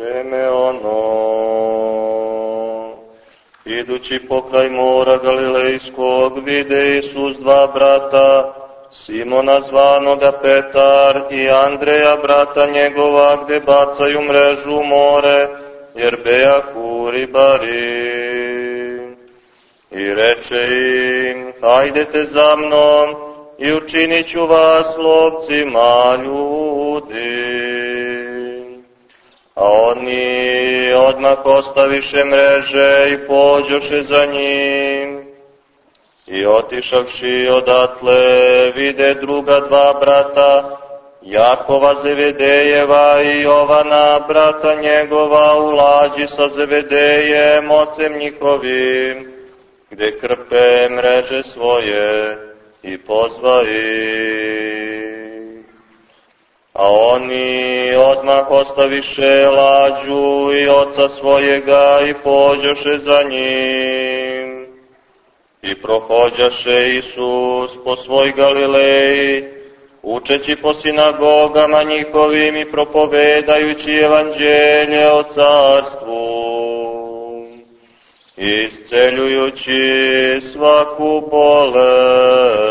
vreme ono, idući pokraj mora Galilejskog, vide Isus dva brata, Simona zvanoga Petar i Andreja, brata njegova, gde bacaju mrežu u more, jer bejaku ribari. I reče im, hajdete za mnom i učinit ću vas lovcima ljudi. A oni odmah ostaviše mreže i pođoše za njim. I otišavši odatle vide druga dva brata, Jakova Zevedejeva i Jovana, brata njegova, u lađi sa Zevedejem, ocem njihovim, gde krpe mreže svoje i pozva ih. A oni odmah ostaviše lađu i oca svojega i pođoše za njim. I prohođaše Isus po svoj Galileji, učeći po sinagogama njihovim i propovedajući evanđelje o carstvu, isceljujući svaku bolest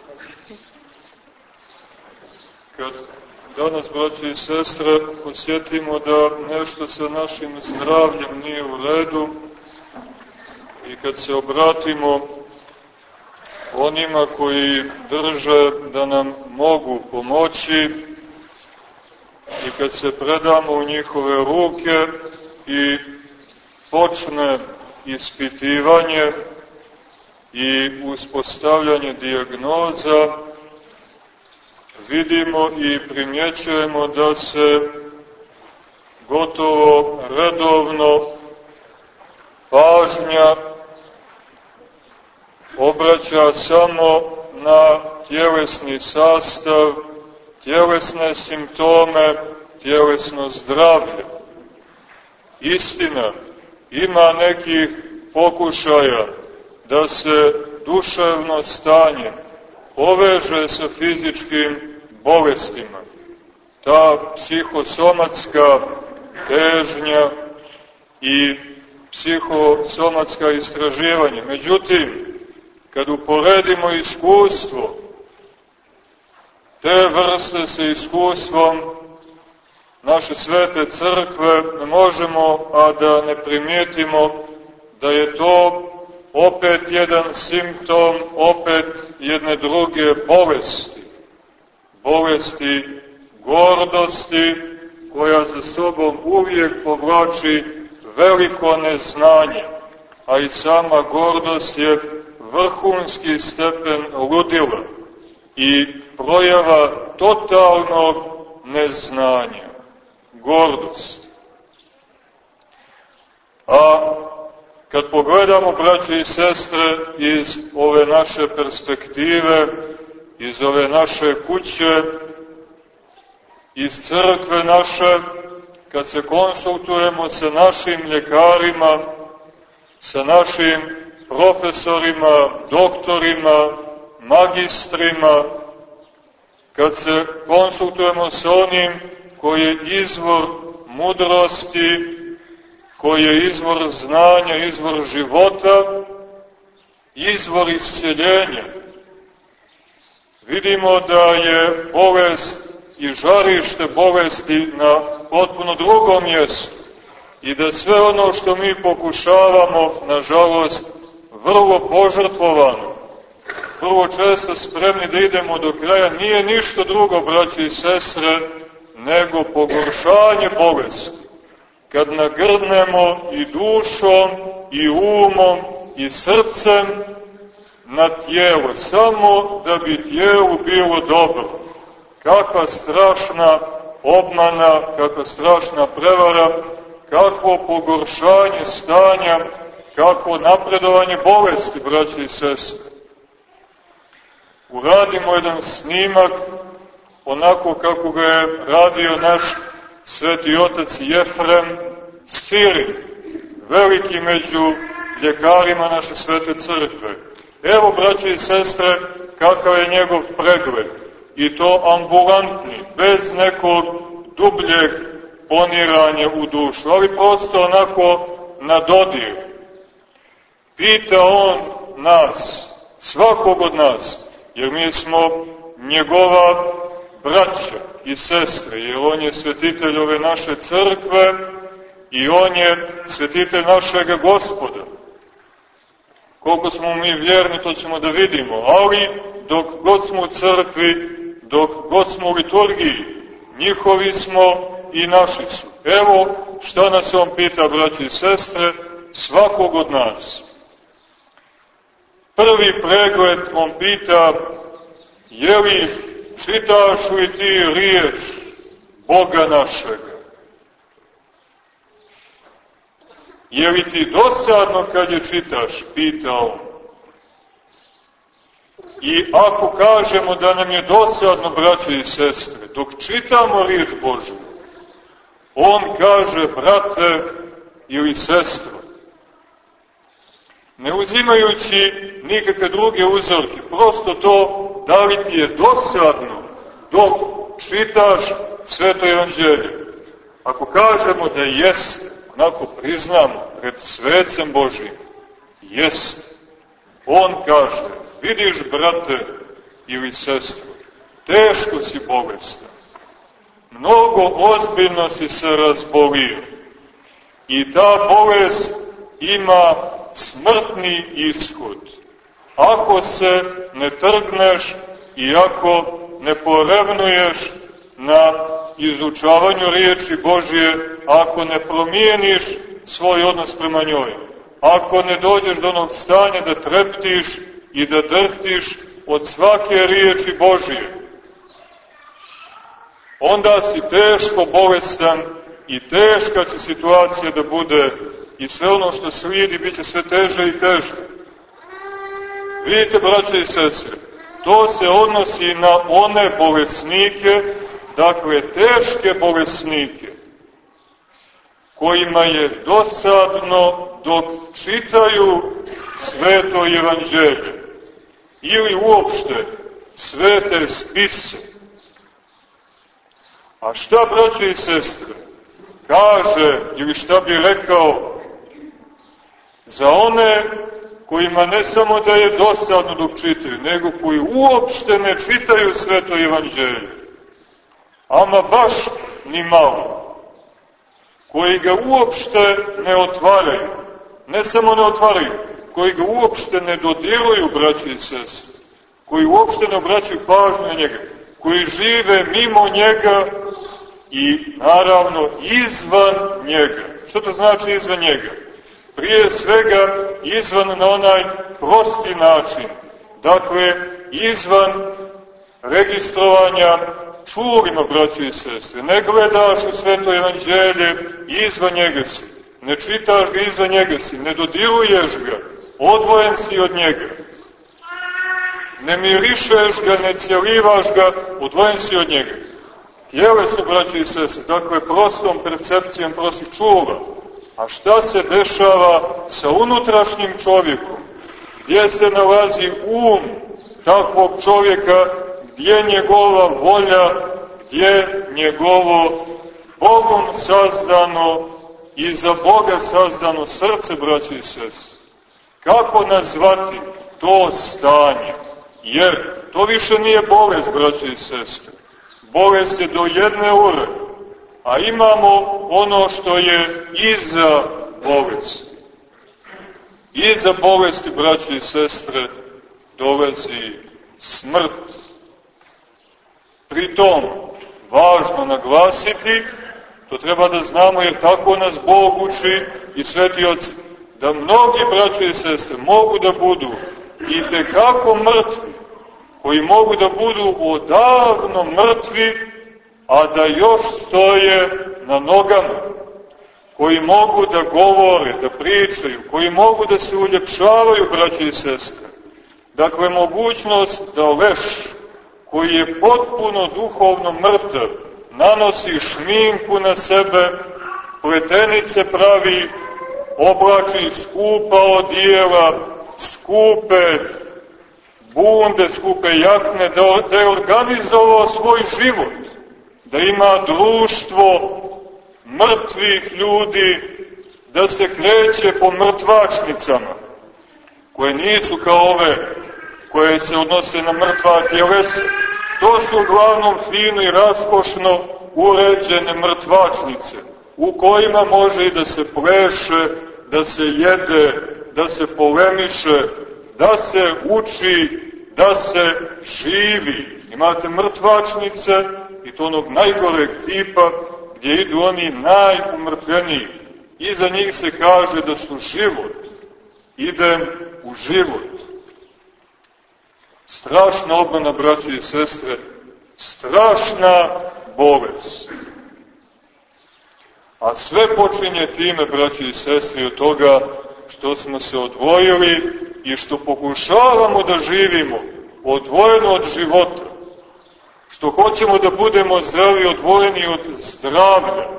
Kad danas, braći i sestre, posjetimo da nešto sa našim zdravljem nije u redu i kad se obratimo onima koji drže da nam mogu pomoći i kad se predamo u njihove ruke i počne ispitivanje i uspostavljanje dijagnoza, vidimo i primjećujemo da se gotovo redovno pažnja obraća samo na tjelesni sastav, tjelesne simptome, tjelesno zdravlje. Istina, ima nekih pokušaja da se duševno stanje poveže sa fizičkim bolestima. Ta psihosomatska težnja i psihosomatska istraživanja. Međutim, kad uporedimo iskustvo te vrste sa iskustvom naše svete crkve, ne možemo a da ne primijetimo da je to opet jedan simptom, opet jedne druge bolesti bolesti gordosti, koja za sobom uvijek povlači veliko neznanje, a i sama gordost je vrhunski stepen ludila i projava totalnog neznanja, gordost. A kad pogledamo, braće i sestre, iz ove naše perspektive, iz ove naše kuće, iz crkve naše, kad se konsultujemo sa našim ljekarima, sa našim profesorima, doktorima, magistrima, kad se konsultujemo sa onim koji je izvor mudrosti, koji je izvor znanja, izvor života, izvor isceljenja, vidimo da je bolest i žarište bolesti na potpuno drugom mjestu i da sve ono što mi pokušavamo, nažalost, vrlo požrtvovano, vrlo često spremni da idemo do kraja, nije ništa drugo, braći i sestre, nego pogoršanje bolesti. Kad nagrdnemo i dušom, i umom, i srcem, na tijelo, samo da bi tijelu bilo dobro. Kakva strašna obmana, kakva strašna prevara, kakvo pogoršanje stanja, kakvo napredovanje bolesti, braće i sestre. Uradimo jedan snimak onako kako ga je radio naš sveti otac Jefrem Sirin, veliki među ljekarima naše svete crkve. Evo, braće i sestre, kakav je njegov pregled. I to ambulantni, bez nekog dubljeg poniranja u dušu, ali prosto onako na dodir. Pita on nas, svakog od nas, jer mi smo njegova braća i sestre, jer on je svetitelj ove naše crkve i on je svetitelj našeg gospoda. Koliko smo mi vjerni, to ćemo da vidimo, ali dok god smo u crkvi, dok god smo u liturgiji, njihovi smo i naši su. Evo šta nas on pita, braći i sestre, svakog od nas. Prvi pregled on pita, je li čitaš li ti riječ Boga našega? Je li ti dosadno kad je čitaš? Pita on. I ako kažemo da nam je dosadno, braće i sestre, dok čitamo riječ Božu, on kaže, brate ili sestro, ne uzimajući nikakve druge uzorke, prosto to da li ti je dosadno dok čitaš sveto evanđelje. Ako kažemo da jeste, onako priznamo pred svecem Božim, jeste. On kaže, vidiš brate ili sestru, teško si bolestan, mnogo ozbiljno si se razbolio i ta bolest ima smrtni ishod. Ako se ne trgneš i ako ne porevnuješ na izučavanju riječi Božije, ako ne promijeniš svoj odnos prema njoj, ako ne dođeš do onog stanja da treptiš i da drhtiš od svake riječi Božije, onda si teško bolestan i teška će situacija da bude i sve ono što slijedi bit će sve teže i teže. Vidite, braće i sestre, to se odnosi na one bolesnike, dakle teške bolesnike, kojima je dosadno dok čitaju sveto evanđelje ili uopšte svete spise. A šta, braće i sestre, kaže, ili šta bi rekao, za one kojima ne samo da je dosadno dok čitaju, nego koji uopšte ne čitaju sveto evanđelje. Ama baš ni malo. Koji ga uopšte ne otvaraju. Ne samo ne otvaraju, koji ga uopšte ne dodiruju, braći i sestre. Koji uopšte ne obraćaju pažnju na njega. Koji žive mimo njega i naravno izvan njega. Što to znači izvan njega? prije svega izvan na onaj prosti način, dakle izvan registrovanja čulima, braći i sestre. Ne gledaš u sveto evanđelje izvan njega si, ne čitaš ga izvan njega si, ne dodiruješ ga, odvojen si od njega. Ne mirišeš ga, ne cijelivaš ga, odvojen si od njega. Tijele su, braći i sestre, dakle prostom percepcijom prostih čula, A šta se dešava sa unutrašnjim čovjekom? Gdje se nalazi um takvog čovjeka, gdje njegova volja, gdje njegovo Bogom sazdano i za Boga sazdano srce, braći i sese. Kako nazvati to stanje? Jer to više nije bolest, braći i sestre. Bolest je do jedne ure a imamo ono što je iza bolesti. Iza bolesti, braći i sestre, dolazi smrt. Pritom, važno naglasiti, to treba da znamo jer tako nas Bog uči i sveti oci, da mnogi braći i sestre mogu da budu i tekako mrtvi, koji mogu da budu odavno mrtvi a da još stoje na nogama. koji mogu da govore, da pričaju, koji mogu da se uljepšavaju, braće i sestre. Dakle, mogućnost da leš, koji je potpuno duhovno mrtav, nanosi šminku na sebe, pletenice pravi, oblači skupa odijela, skupe bunde, skupe jakne, da, da je organizovao svoj život, da ima društvo mrtvih ljudi, da se kreće po mrtvačnicama, koje nisu kao ove koje se odnose na mrtva tjelesa. To su uglavnom fino i raskošno uređene mrtvačnice, u kojima može i da se pleše, da se jede, da se polemiše, da se uči, da se živi. Imate mrtvačnice i to onog najgoreg tipa gdje idu oni najumrtveniji. Iza njih se kaže da su život. Idem u život. Strašna obmana, braći i sestre, strašna bolest. A sve počinje time, braći i sestre, od toga što smo se odvojili i što pokušavamo da živimo odvojeno od života, što hoćemo da budemo zdravi odvojeni od zdravlja,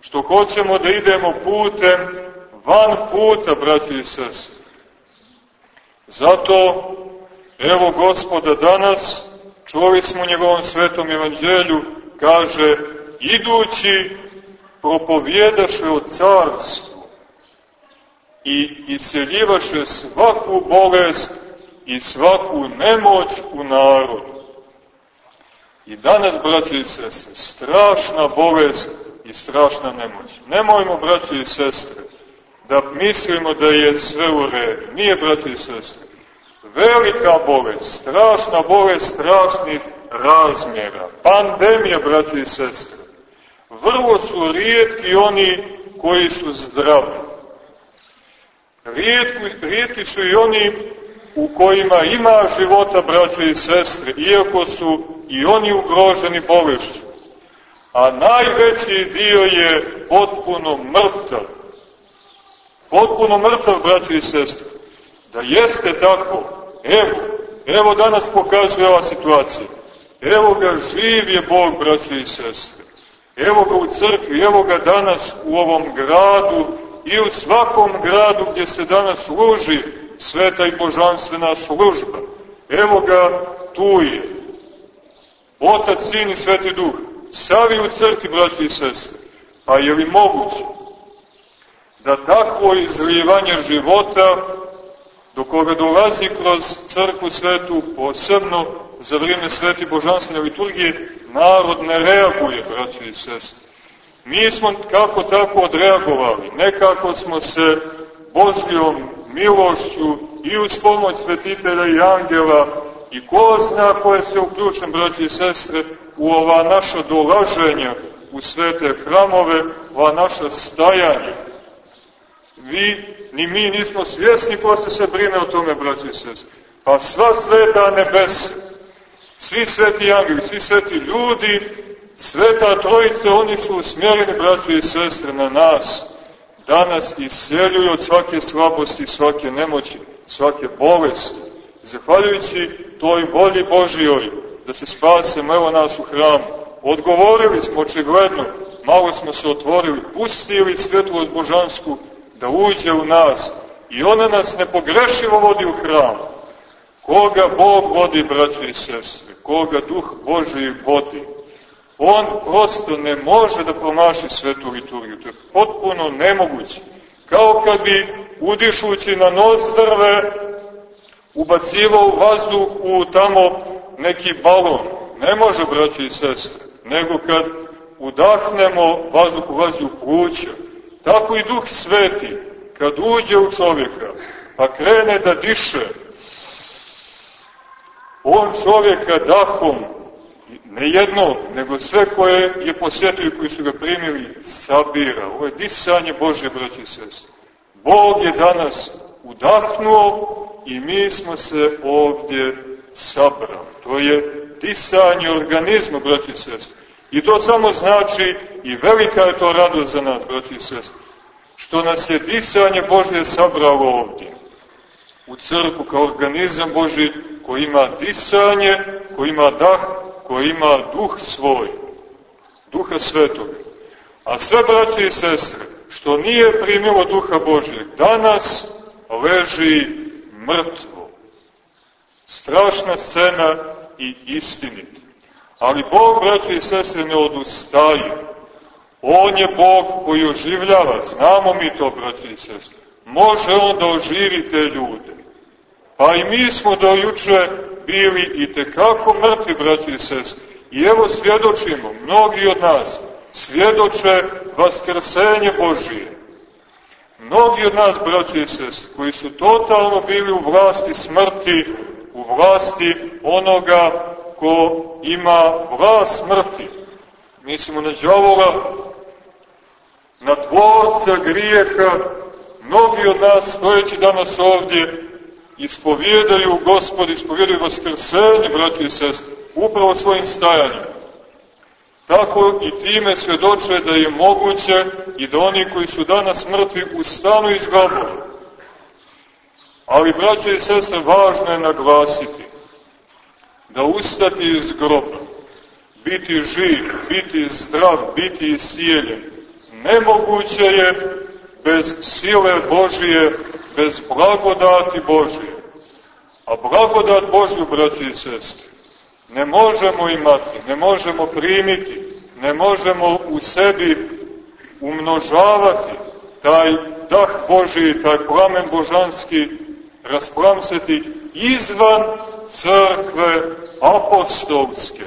što hoćemo da idemo putem van puta, braći i sestre. Zato, evo gospoda danas, čuli smo u njegovom svetom evanđelju, kaže, idući propovjedaše o carstvu i iseljivaše svaku bolest i svaku nemoć u narodu. I danas, braće i sestre, strašna bolest i strašna nemoć. Nemojmo, braće i sestre, da mislimo da je sve u redu. Nije, braće i sestre. Velika bolest, strašna bolest strašnih razmjera. Pandemija, braće i sestre. Vrlo su rijetki oni koji su zdravi. Rijetki, rijetki su i oni u kojima ima života, braće i sestre, iako su i oni ugroženi bolešću. A najveći dio je potpuno mrtav. Potpuno mrtav, braće i sestre. Da jeste tako, evo, evo danas pokazuje ova situacija. Evo ga, živ je Bog, braće i sestre. Evo ga u crkvi, evo ga danas u ovom gradu i u svakom gradu gdje se danas služi sveta i božanstvena služba. Evo ga, tu je. Otac, Sin i Sveti Duh. Savi u crkvi, braći i sestre. Pa je li moguće da takvo izlijevanje života do koga dolazi kroz crkvu svetu, posebno za vrijeme sveti božanstvene liturgije, narod ne reaguje, braći i sestre. Mi smo kako tako odreagovali, nekako smo se Božjom milošću i uz pomoć svetitelja i angela i ko zna ko je sve uključen, braći i sestre, u ova naša dolaženja u svete hramove, ova naša stajanja. Vi, ni mi nismo svjesni ko se sve brine o tome, braći i sestre. Pa sva sveta nebesa, svi sveti angeli, svi sveti ljudi, sveta trojice, oni su usmjereni, braći i sestre, na nas, da nas iseljuju od svake slabosti, svake nemoći, svake bolesti. Zahvaljujući toj volji Božijoj da se spasemo, evo nas u hramu. Odgovorili smo očigledno, malo smo se otvorili, pustili svetlost božansku da uđe u nas i ona nas nepogrešivo vodi u hram. Koga Bog vodi, braći i sestre, koga Duh Božiji vodi, on prosto ne može da promaši svetu liturgiju. To je potpuno nemoguće. Kao kad bi udišući na nozdrve ubacivao vazduh u tamo neki balon. Ne može, braći i sestre, nego kad udahnemo, vazduh u pluća. Tako i duh sveti, kad uđe u čovjeka, pa krene da diše, on čovjeka dahom ne jednog, nego sve koje je posjetio koji su ga primili, sabira. Ovo je disanje Bože, braći i sestri. Bog je danas udahnuo i mi smo se ovdje sabrali. To je disanje organizma, braći i sestri. I to samo znači, i velika je to radost za nas, braći i sestri, što nas je disanje Božje sabralo ovdje. U crku kao organizam Boži koji ima disanje, koji ima dah, koji ima duh svoj, duha svetog. A sve braće i sestre, što nije primilo duha Božje, danas leži mrtvo. Strašna scena i istinita. Ali Bog, braće i sestre, ne odustaje. On je Bog koji oživljava, znamo mi to, braće i sestre. Može On da oživi te ljude. Pa i mi smo do juče bili i tekako mrtvi, braći i sest. I evo svjedočimo, mnogi od nas svjedoče vaskrsenje Božije. Mnogi od nas, braći i sest, koji su totalno bili u vlasti smrti, u vlasti onoga ko ima vlast smrti. Mislimo na džavola, na tvorca grijeha, mnogi od nas stojeći danas ovdje ispovjedaju gospod, ispovjedaju vaskrsenje, braći i sest, upravo svojim stajanjem. Tako i time svjedoče da je moguće i da oni koji su danas mrtvi ustanu iz grobova. Ali, braće i sestre, važno je naglasiti da ustati iz groba, biti živ, biti zdrav, biti isijeljen, nemoguće je bez sile Božije bez blagodati Božje. A blagodat Božju, braći i sestri, ne možemo imati, ne možemo primiti, ne možemo u sebi umnožavati taj dah Božji, taj plamen božanski rasplamseti izvan crkve apostolske.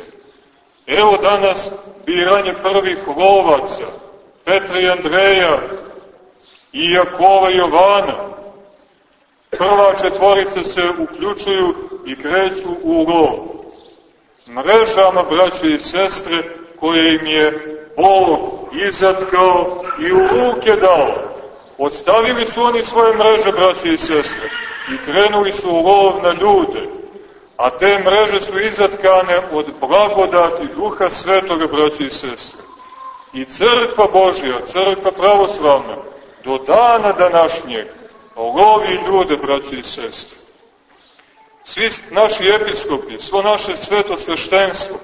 Evo danas biranje prvih lovaca, Petra i Andreja, i Jakova i Jovana, prva četvorica se uključuju i kreću u lov. Mrežama, braće i sestre, koje im je Bog izatkao i u ruke dao. Odstavili su oni svoje mreže, braće i sestre, i krenuli su u lov na ljude. A te mreže su izatkane od blagodati Duha Svetoga, braće i sestre. I crkva Božja, crkva pravoslavna, do dana današnjeg, lovi ljude, braći i sestre. Svi naši episkopi, svo naše sveto sveštenstvo,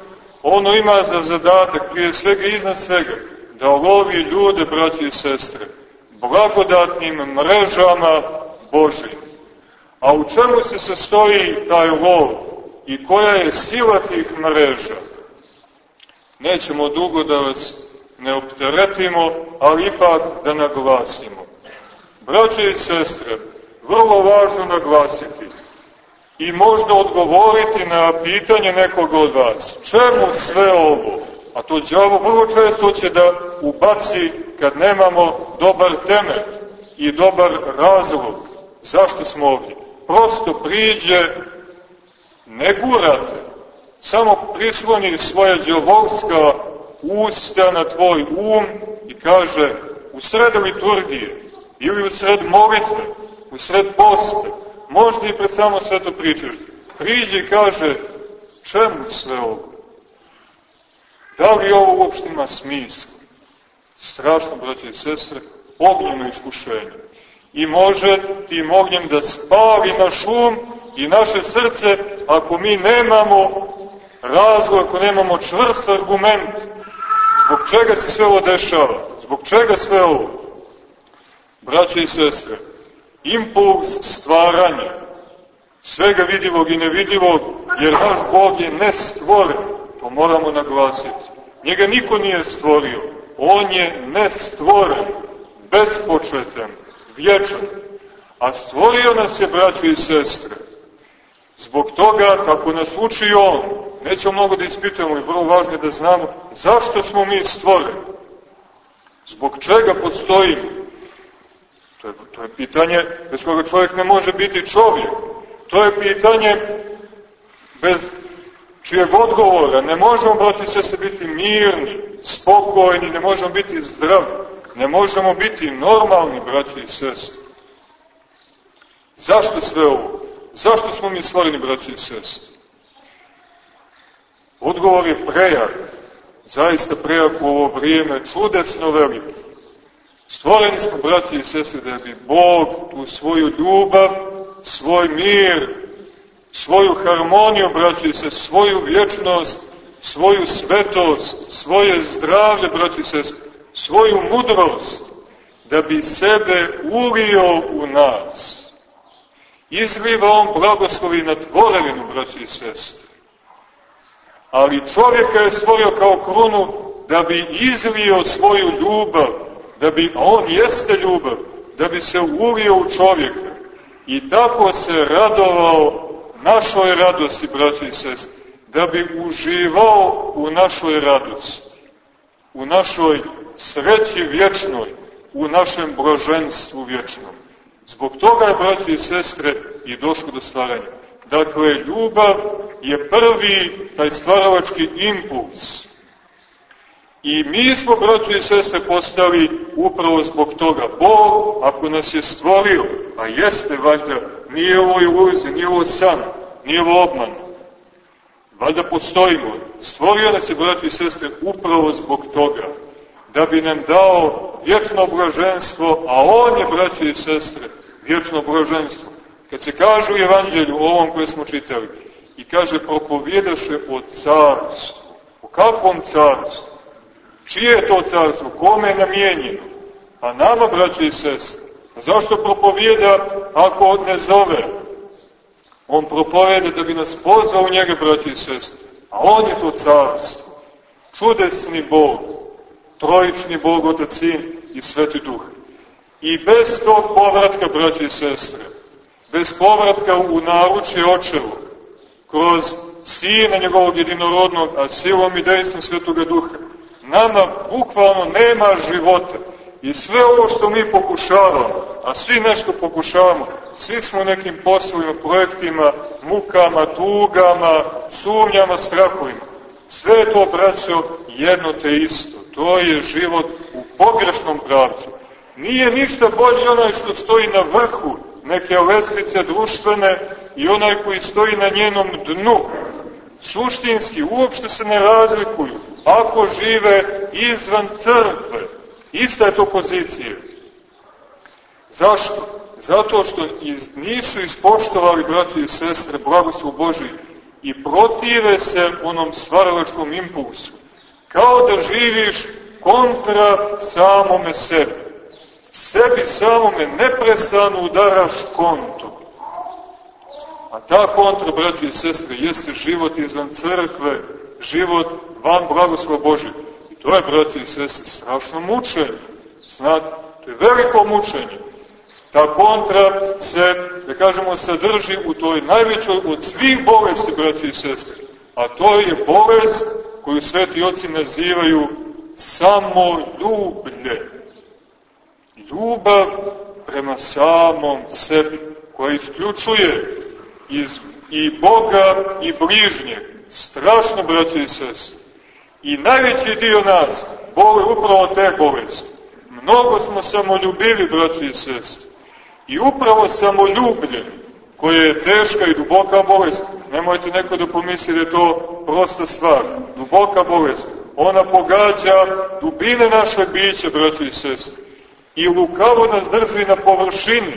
ono ima za zadatak, prije svega iznad svega, da lovi ljude, braći i sestre, blagodatnim mrežama Božim. A u čemu se sastoji taj lov i koja je sila tih mreža? Nećemo dugo da vas ne opteretimo, ali ipak da naglasimo. Braće i sestre, vrlo važno naglasiti i možda odgovoriti na pitanje nekog od vas. Čemu sve ovo? A to djavo vrlo često će da ubaci kad nemamo dobar temelj i dobar razlog. Zašto smo ovdje? Prosto priđe, ne gurate, samo prisloni svoja djavovska usta na tvoj um i kaže u sredu liturgije ili u sred molitve, u sred posta, možda i pred samo sveto pričašte. Priđe i kaže, čemu sve ovo? Da li ovo uopšte ima smisla? Strašno, braće i sestre, ognjeno iskušenje. I može tim ognjem da spali naš um i naše srce ako mi nemamo razlog, ako nemamo čvrst argument zbog čega se sve ovo dešava, zbog čega sve ovo. Braće i sestre, impuls stvaranja svega vidljivog i nevidljivog, jer naš Bog je nestvoren, to moramo naglasiti. Njega niko nije stvorio, on je nestvoren, bespočetan, vječan, a stvorio nas je, braće i sestre. Zbog toga, kako nas uči on, nećemo mnogo da ispitujemo i vrlo važno je da znamo zašto smo mi stvoreni, zbog čega postojimo, To je, to je pitanje bez koga čovjek ne može biti čovjek. To je pitanje bez čijeg odgovora ne možemo, braći se, se biti mirni, spokojni, ne možemo biti zdravi, ne možemo biti normalni, braći i sestri. Zašto sve ovo? Zašto smo mi stvoreni, braći i sestri? Odgovor je prejak. zaista prejako ovo vrijeme, čudesno veliki. Stvoreni smo, braći i sestre, da bi Bog tu svoju ljubav, svoj mir, svoju harmoniju, braći i sestre, svoju vječnost, svoju svetost, svoje zdravlje, braći i sestre, svoju mudrost, da bi sebe ulio u nas. Izliva on blagoslovi na tvorevinu, braći i sestre. Ali čovjeka je stvorio kao krunu da bi izlio svoju ljubav, da bi, on jeste ljubav, da bi se ulio u čovjeka. I tako se radovao našoj radosti, braći i sestre, da bi uživao u našoj radosti, u našoj sreći vječnoj, u našem blaženstvu vječnom. Zbog toga je, braći i sestre, i došlo do stvaranja. Dakle, ljubav je prvi taj stvaravački impuls. I mi smo, braći i sestre, postali upravo zbog toga. Bog, ako nas je stvorio, a jeste, valjda, nije ovo iluzija, nije ovo san, nije ovo obman. Valjda postojimo. Stvorio nas je, braći i sestre, upravo zbog toga da bi nam dao vječno blaženstvo, a On je, braći i sestre, vječno blaženstvo. Kad se kaže u evanđelju, ovom koje smo čitali, i kaže propovjedaše o carstvu. O kakvom carstvu? Čije je to carstvo? Kome je namijenjeno? A nama, braći i sestre. Zašto propovjeda ako ne zove? On propovjeda da bi nas pozvao u njega, braći i sestre. A on je to carstvo. Čudesni Bog trojični Bog, Otac, Sin i Sveti Duh. I bez tog povratka, braći i sestre, bez povratka u naručje očevu, kroz Sina njegovog jedinorodnog, a silom i dejstvom Svetoga Duha, nama bukvalno nema života. I sve ovo što mi pokušavamo, a svi nešto pokušavamo, svi smo nekim poslovima, projektima, mukama, tugama, sumnjama, strahovima. Sve je to, braćo, jedno te isto to je život u pogrešnom pravcu. Nije ništa bolji onaj što stoji na vrhu neke lestvice društvene i onaj koji stoji na njenom dnu. Suštinski, uopšte se ne razlikuju. Ako žive izvan crkve, ista je to pozicija. Zašto? Zato što iz, nisu ispoštovali, braći i sestre, blagoslov Boži i protive se onom stvaralačkom impulsu kao da živiš kontra samome sebi. Sebi samome neprestano udaraš kontu. A ta kontra, braći i sestre, jeste život izvan crkve, život van blagoslova Božje. I to je, braći i sestre, strašno mučenje. Znate, to je veliko mučenje. Ta kontra se, da kažemo, sadrži u toj najvećoj od svih bolesti, braći i sestre. A to je bolest koju sveti oci nazivaju samo ljublje. Ljubav prema samom sebi, koja isključuje iz, i Boga i bližnje. Strašno, braći i sest. I najveći dio nas boli upravo te bolesti. Mnogo smo samoljubivi, braći i sest. I upravo samoljublje, koje je teška i duboka bolest, nemojte neko da pomisli da je to prosta stvar, duboka bolest, ona pogađa dubine naše biće, braći i sestri. I lukavo nas drži na površini.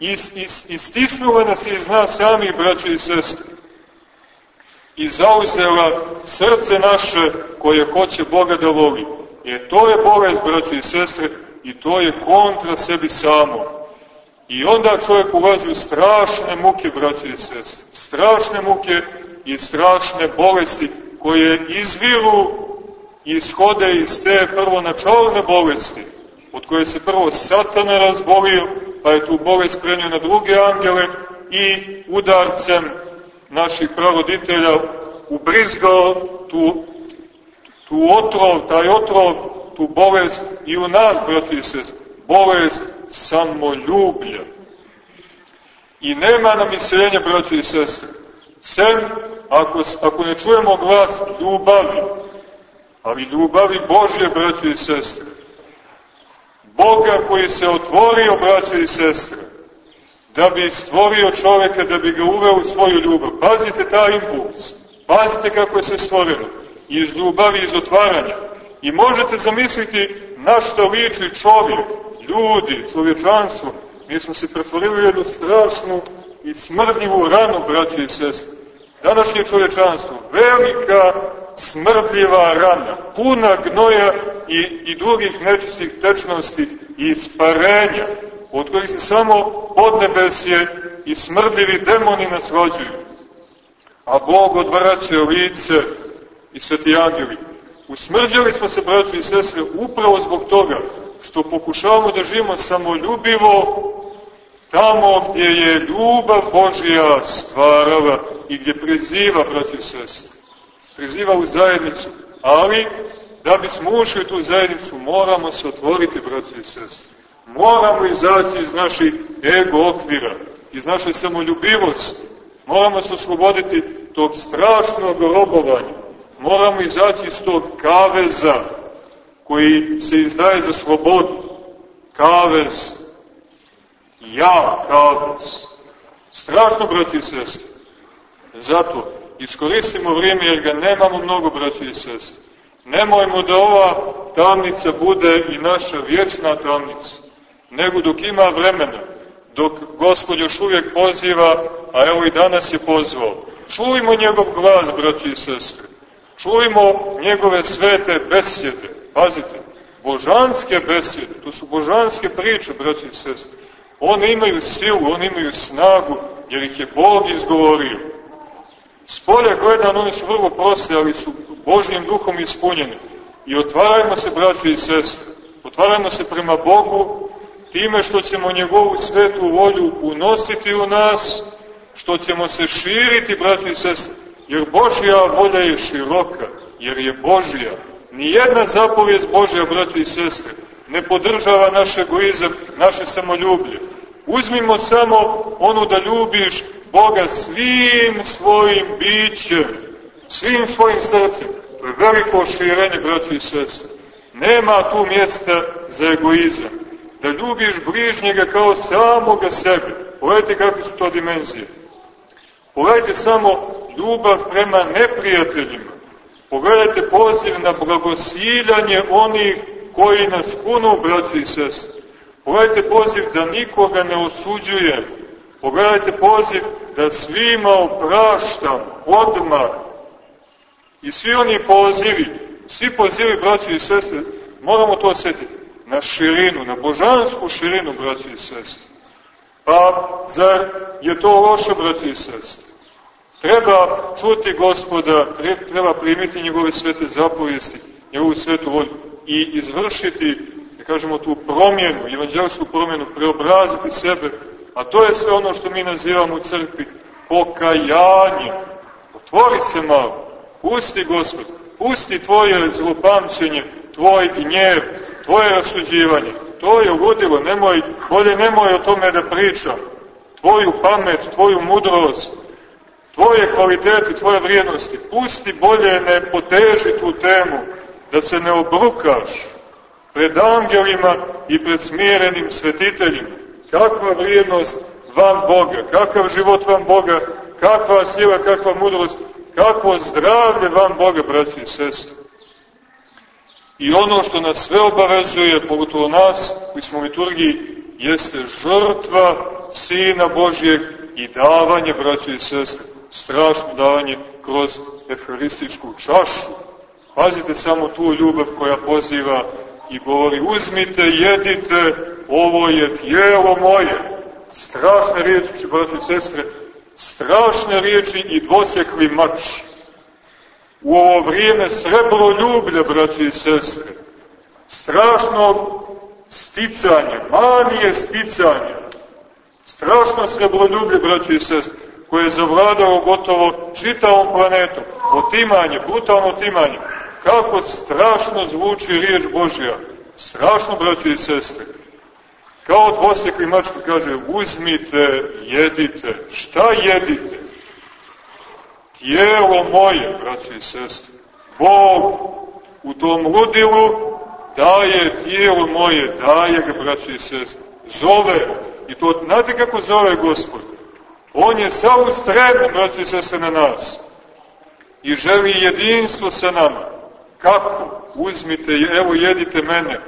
Is, is, istisnula nas iz nas samih, braći i sestri. I zauzela srce naše koje hoće Boga da voli. Jer to je bolest, braći i sestre, i to je kontra sebi samom. I onda čovjek ulazi u strašne muke, braći i sestre. Strašne muke i strašne bolesti koje izviru i ishode iz te prvonačalne bolesti, od koje se prvo satana razbolio, pa je tu bolest krenio na druge angele i udarcem naših pravoditelja ubrizgao tu, tu otrov, taj otrov, tu bolest i u nas, braći i sest, bolest samoljublja. I nema nam iseljenja, braći i sestre, sem ako, ako ne čujemo glas ljubavi, ali ljubavi Božje, braće i sestre, Boga koji se otvorio, braće i sestre, da bi stvorio čoveka, da bi ga uveo u svoju ljubav. Pazite taj impuls, pazite kako je se stvoreno. iz ljubavi, iz otvaranja. I možete zamisliti na što liči čovjek, ljudi, čovječanstvo. Mi smo se pretvorili u jednu strašnu i smrdljivu ranu, braće i sestre. Današnje čovječanstvo, velika smrdljiva rana, puna gnoja i, i drugih nečistih tečnosti i isparenja, od kojih se samo podnebesje i smrdljivi demoni nas rođuju. A Bog odvraća lice i sveti angeli. Usmrđali smo se, braći i sestre, upravo zbog toga što pokušavamo da živimo samoljubivo tamo gdje je ljubav Božja stvarala i gdje priziva, braći i sestre. Priziva u zajednicu, ali da bismo ušli u tu zajednicu moramo se otvoriti, braći i sestre. Moramo izaći iz naših ego okvira, iz naše samoljubivosti. Moramo se osloboditi tog strašnog robovanja. Moramo izaći iz tog kaveza koji se izdaje za slobodu. Kavez, ja kavez. Strašno, braći i sestre. Zato iskoristimo vrijeme jer ga nemamo mnogo, braći i sestre. Nemojmo da ova tamnica bude i naša vječna tamnica, nego dok ima vremena, dok Gospod još uvijek poziva, a evo i danas je pozvao. Čujmo njegov glas, braći i sestre. Čujmo njegove svete besjede. Pazite, božanske besjede, to su božanske priče, braći i sestre. One imaju silu, one imaju snagu, jer ih je Bog izgovorio. S polja gledan, oni su vrlo proste, ali su Božjim duhom ispunjeni. I otvarajmo se, braći i sestre, otvarajmo se prema Bogu, time što ćemo njegovu svetu volju unositi u nas, što ćemo se širiti, braći i sestre, jer Božja volja je široka, jer je Božja. Nijedna zapovijest Božja, braći i sestre, ne podržava naš egoizam, naše samoljublje. Uzmimo samo ono da ljubiš Boga svim svojim bićem, svim svojim srcem. To je veliko širenje, braći i sestre. Nema tu mjesta za egoizam. Da ljubiš bližnjega kao samoga sebe. Pogledajte kakve su to dimenzije. Pogledajte samo ljubav prema neprijateljima. Pogledajte poziv na blagosiljanje onih koji nas puno, braći i sestre. Pogledajte poziv da nikoga ne osuđujem, Pogledajte poziv da svima opraštam odmah. I svi oni pozivi, svi pozivi braći i sestre, moramo to osjetiti, na širinu, na božansku širinu braći i sestre. Pa, zar je to loše braći i sestre? Treba čuti gospoda, treba primiti njegove svete zapovijesti, njegovu svetu volju i izvršiti, da kažemo, tu promjenu, evanđelsku promjenu, preobraziti sebe A to je sve ono što mi nazivamo u crkvi pokajanje. Otvori se malo, pusti Gospod, pusti tvoje zlopamćenje, tvoj gnjev, tvoje rasuđivanje. To je ludilo, nemoj, bolje nemoj o tome da pričam. Tvoju pamet, tvoju mudrost, tvoje kvalitete, tvoje vrijednosti. Pusti bolje ne poteži tu temu, da se ne obrukaš pred angelima i pred smirenim svetiteljima kakva vrijednost vam Boga, kakav život vam Boga, kakva sila, kakva mudrost, kakvo zdravlje vam Boga, braći i sestri. I ono što nas sve obavezuje, pogotovo nas koji smo u liturgiji, jeste žrtva Sina Božjeg i davanje, braći i sestre, strašno davanje kroz eforističku čašu. Pazite samo tu ljubav koja poziva i govori uzmite, jedite, ovo je tijelo moje. Strašne riječi, braći i sestre, strašne riječi i dvosjekli mač. U ovo vrijeme srebro ljublja, braći i sestre, strašno sticanje, manije sticanje, strašno srebroljublje, braći i sestre, koje je zavladalo gotovo čitavom planetom, otimanje, brutalno otimanje, kako strašno zvuči riječ Božja, strašno, braći i sestre, Kao dvosekli mačka kaže, uzmite, jedite. Šta jedite? Tijelo moje, braći i sestre. Bog u tom ludilu daje tijelo moje, daje ga, braći i sestre. Zove, i to, znate kako zove Gospod? On je samo ustreban, braći i sestre, na nas. i želi jedinstvo sa nama. Kako? Uzmite, evo jedite mene.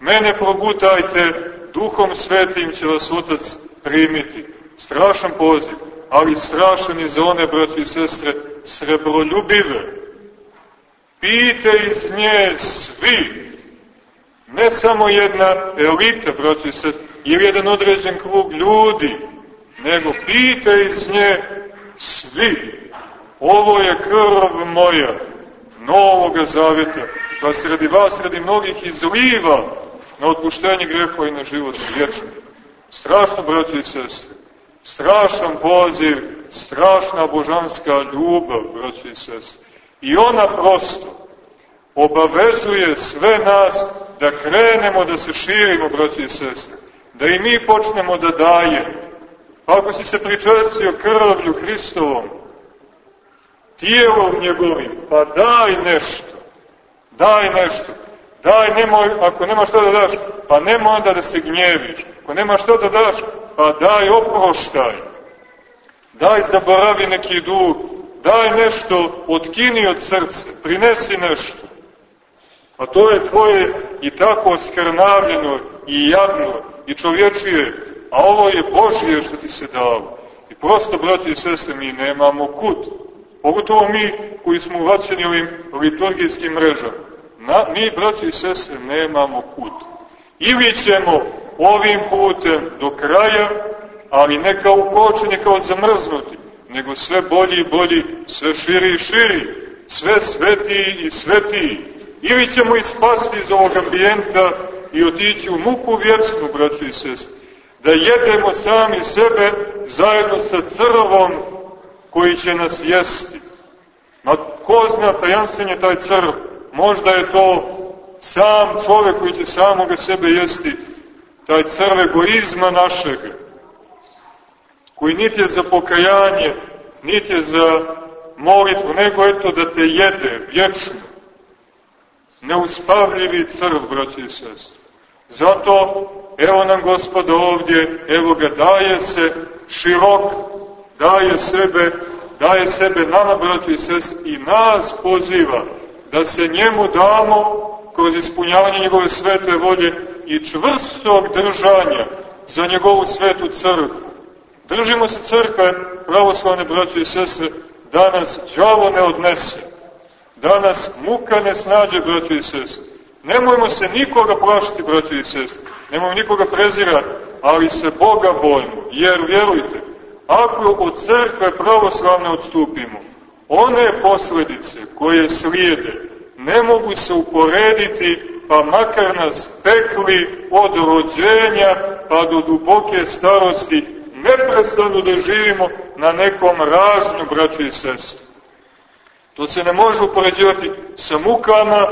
Mene progutajte, duhom svetim će vas Otac primiti. Strašan poziv, ali strašan i za one, braći i sestre, srebroljubive. Pijte iz nje svi, ne samo jedna elita, braći i sestre, ili jedan određen krug ljudi, nego pijte iz nje svi. Ovo je krv moja, novoga zaveta, koja sredi vas, sredi mnogih izliva na otpuštenje grehova i na život vječni. Strašno, braći i sestre, strašan poziv, strašna božanska ljubav, braći i sestre. I ona prosto obavezuje sve nas da krenemo da se širimo, braći i sestre. Da i mi počnemo da dajemo. Ako si se pričestio krvlju Hristovom, tijelom njegovim, pa daj nešto. Daj nešto. Daj, nemoj, ako nema što da daš, pa nemoj onda da se gnjeviš. Ako nema što da daš, pa daj oproštaj. Daj zaboravi neki dug. Daj nešto, otkini od srce, prinesi nešto. A to je tvoje i tako skrnavljeno i jadno i čovječije, a ovo je Božije što ti se dalo. I prosto, braći i sestre, mi nemamo kut. Pogotovo mi koji smo uvaćeni ovim liturgijskim mrežama. Na, mi, braći i sestre, nemamo put. Ili ćemo ovim putem do kraja, ali ne kao ukočenje, kao zamrznuti, nego sve bolji i bolji, sve širi i širi, sve svetiji i svetiji. Ili ćemo ispasti iz ovog ambijenta i otići u muku vječnu, braći i sestre, da jedemo sami sebe zajedno sa crvom koji će nas jesti. Ma ko zna tajanstven je taj crv? Možda je to sam čovek koji će samoga sebe jesti, taj crv egoizma našeg, koji niti je za pokajanje, niti je za molitvu, nego eto da te jede vječno. Neuspavljivi crv, braći i sestri. Zato, evo nam gospod ovdje, evo ga daje se širok, daje sebe, daje sebe nama, braći i sestri, i nas poziva da se njemu damo kroz ispunjavanje njegove svete volje i čvrstog držanja za njegovu svetu crkvu. Držimo se crkve, pravoslavne braće i sestre, da nas džavo ne odnese, da nas muka ne snađe, braće i sestre. Nemojmo se nikoga plašiti, braće i sestre, nemojmo nikoga prezirati, ali se Boga bojimo, jer vjerujte, ako od crkve pravoslavne odstupimo, one posledice koje slijede ne mogu se uporediti, pa makar nas pekli od rođenja pa do duboke starosti, neprestano da živimo na nekom ražnju, braći i sestri. To se ne može upoređivati sa mukama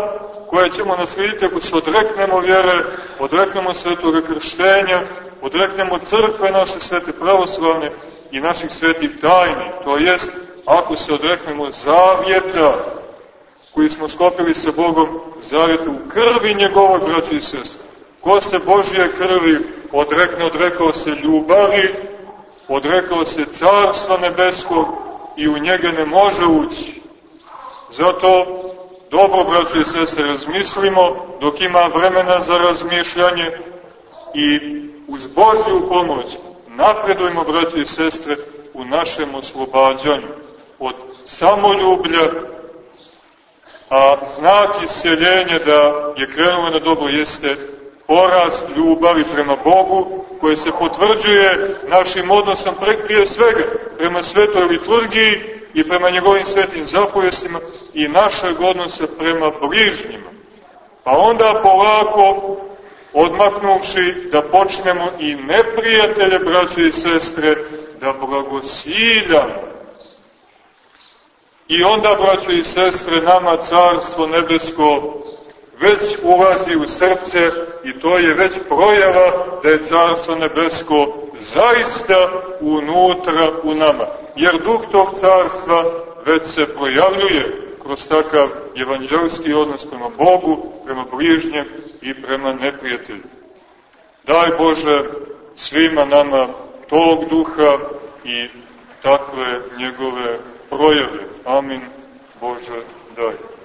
koje ćemo naslijediti ako se odreknemo vjere, odreknemo svetoga krštenja, odreknemo crkve naše svete pravoslavne i naših svetih tajni, to jest ako se odreknemo zavjeta koji smo skopili sa Bogom zavjeta u krvi njegovog, braći i sest. Ko se Božije krvi odrekne, odrekao se ljubavi, odrekao se carstva nebeskog i u njega ne može ući. Zato dobro, braći i sestre, razmislimo dok ima vremena za razmišljanje i uz Božju pomoć napredujemo, braći i sestre, u našem oslobađanju od samoljublja, a znak isjeljenja da je krenulo na dobro jeste porast ljubavi prema Bogu, koje se potvrđuje našim odnosom prije svega prema svetoj liturgiji i prema njegovim svetim zapovjestima i našeg odnosa prema bližnjima. Pa onda polako, odmaknuvši, da počnemo i neprijatelje, braće i sestre, da blagosiljamo I onda, braćo i sestre, nama Carstvo Nebesko već ulazi u srce i to je već projava da je Carstvo Nebesko zaista unutra u nama. Jer duh tog carstva već se projavljuje kroz takav evanđelski odnos prema Bogu, prema bližnjem i prema neprijatelju. Daj Bože svima nama tog duha i takve njegove projave. Amin. Bože daj.